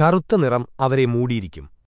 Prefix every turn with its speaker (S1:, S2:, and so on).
S1: കറുത്ത നിറം അവരെ മൂടിയിരിക്കും